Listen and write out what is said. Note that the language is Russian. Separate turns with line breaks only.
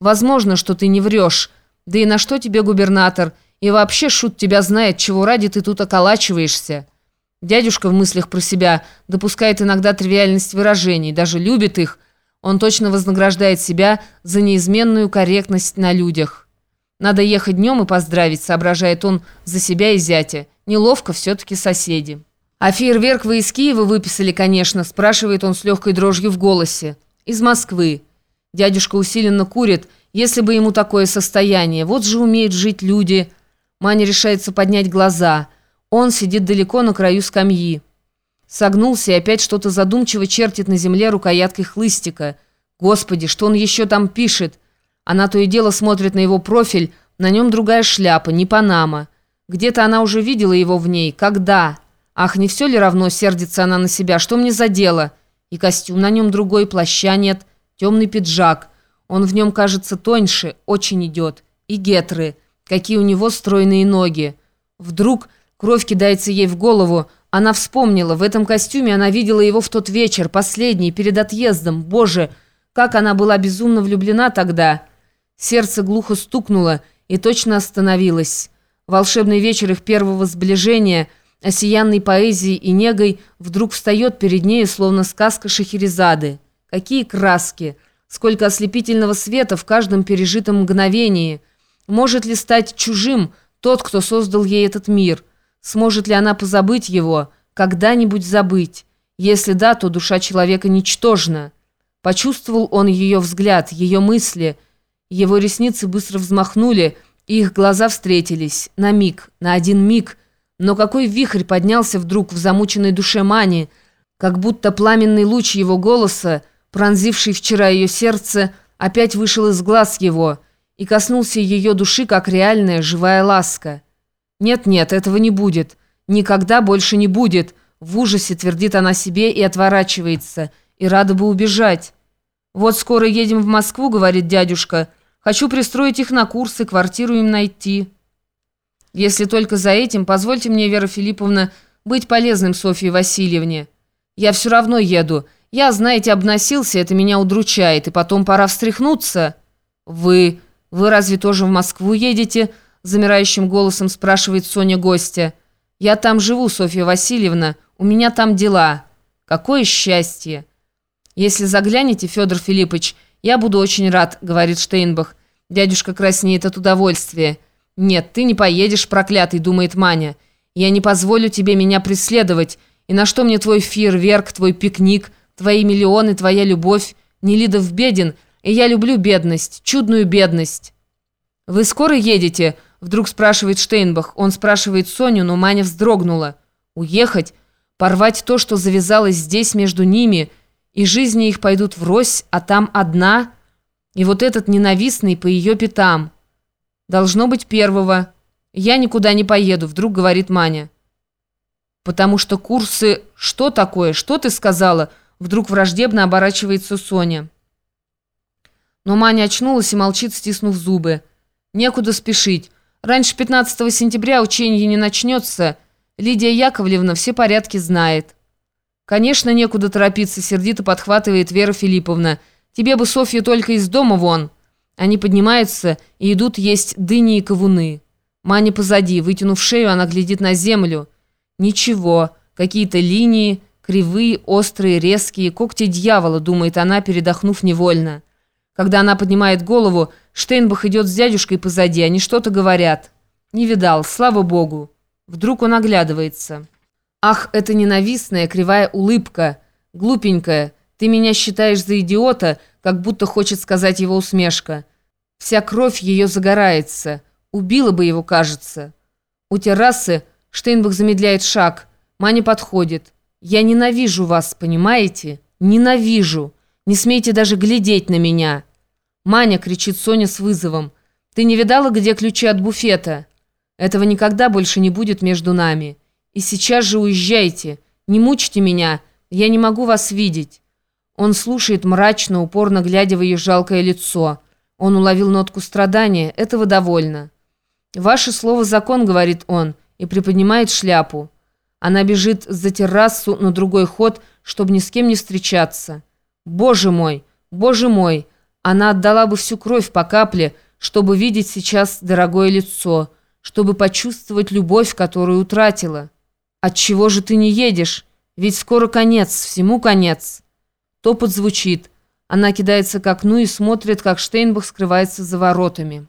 Возможно, что ты не врешь. Да и на что тебе губернатор? И вообще шут тебя знает, чего ради ты тут околачиваешься». Дядюшка в мыслях про себя допускает иногда тривиальность выражений, даже любит их. Он точно вознаграждает себя за неизменную корректность на людях. Надо ехать днем и поздравить, соображает он за себя и зятя. Неловко все-таки соседи. «А фейерверк вы из Киева выписали, конечно?» спрашивает он с легкой дрожью в голосе. «Из Москвы». Дядюшка усиленно курит, если бы ему такое состояние. Вот же умеют жить люди. Маня решается поднять глаза. Он сидит далеко на краю скамьи. Согнулся и опять что-то задумчиво чертит на земле рукояткой хлыстика. Господи, что он еще там пишет? Она то и дело смотрит на его профиль, на нем другая шляпа, не Панама. Где-то она уже видела его в ней. Когда? Ах, не все ли равно, сердится она на себя, что мне за дело? И костюм на нем другой, плаща нет, темный пиджак. Он в нем кажется тоньше, очень идет. И гетры, какие у него стройные ноги. Вдруг кровь кидается ей в голову. Она вспомнила, в этом костюме она видела его в тот вечер, последний, перед отъездом. Боже, как она была безумно влюблена тогда. Сердце глухо стукнуло и точно остановилось. Волшебный вечер их первого сближения – осиянный поэзией и негой, вдруг встает перед нею, словно сказка Шахерезады. Какие краски! Сколько ослепительного света в каждом пережитом мгновении! Может ли стать чужим тот, кто создал ей этот мир? Сможет ли она позабыть его? Когда-нибудь забыть? Если да, то душа человека ничтожна. Почувствовал он ее взгляд, ее мысли. Его ресницы быстро взмахнули, и их глаза встретились. На миг, на один миг – но какой вихрь поднялся вдруг в замученной душе Мани, как будто пламенный луч его голоса, пронзивший вчера ее сердце, опять вышел из глаз его и коснулся ее души, как реальная живая ласка. «Нет-нет, этого не будет. Никогда больше не будет», — в ужасе твердит она себе и отворачивается, и рада бы убежать. «Вот скоро едем в Москву», — говорит дядюшка. «Хочу пристроить их на курсы, квартиру им найти». Если только за этим, позвольте мне, Вера Филипповна, быть полезным Софье Васильевне. Я все равно еду. Я, знаете, обносился, это меня удручает, и потом пора встряхнуться. Вы... вы разве тоже в Москву едете?» Замирающим голосом спрашивает Соня гостя. «Я там живу, Софья Васильевна. У меня там дела. Какое счастье!» «Если заглянете, Федор Филиппович, я буду очень рад», — говорит Штейнбах. Дядюшка краснеет от удовольствия. «Нет, ты не поедешь, проклятый», — думает Маня. «Я не позволю тебе меня преследовать. И на что мне твой фейерверк, твой пикник, твои миллионы, твоя любовь? Нелидов беден, и я люблю бедность, чудную бедность». «Вы скоро едете?» — вдруг спрашивает Штейнбах. Он спрашивает Соню, но Маня вздрогнула. «Уехать? Порвать то, что завязалось здесь между ними, и жизни их пойдут врозь, а там одна?» И вот этот ненавистный по ее пятам — «Должно быть первого. Я никуда не поеду», — вдруг говорит Маня. «Потому что курсы... Что такое? Что ты сказала?» Вдруг враждебно оборачивается Соня. Но Маня очнулась и молчит, стиснув зубы. «Некуда спешить. Раньше 15 сентября учение не начнется. Лидия Яковлевна все порядки знает». «Конечно, некуда торопиться», — сердито подхватывает Вера Филипповна. «Тебе бы, Софья, только из дома вон». Они поднимаются и идут есть дыни и ковуны. Маня позади, вытянув шею, она глядит на землю. Ничего, какие-то линии, кривые, острые, резкие, когти дьявола, думает она, передохнув невольно. Когда она поднимает голову, Штейнбах идет с дядюшкой позади, они что-то говорят. Не видал, слава богу. Вдруг он оглядывается. Ах, это ненавистная кривая улыбка, глупенькая, ты меня считаешь за идиота, как будто хочет сказать его усмешка. Вся кровь ее загорается. Убила бы его, кажется. У террасы Штейнбах замедляет шаг. Маня подходит. «Я ненавижу вас, понимаете? Ненавижу. Не смейте даже глядеть на меня». «Маня!» — кричит Соня с вызовом. «Ты не видала, где ключи от буфета? Этого никогда больше не будет между нами. И сейчас же уезжайте. Не мучьте меня. Я не могу вас видеть». Он слушает мрачно, упорно глядя в ее жалкое лицо. Он уловил нотку страдания, этого довольно. «Ваше слово закон», — говорит он, и приподнимает шляпу. Она бежит за террасу на другой ход, чтобы ни с кем не встречаться. «Боже мой! Боже мой!» Она отдала бы всю кровь по капле, чтобы видеть сейчас дорогое лицо, чтобы почувствовать любовь, которую утратила. «Отчего же ты не едешь? Ведь скоро конец, всему конец». Топот звучит. Она кидается к окну и смотрит, как Штейнбах скрывается за воротами.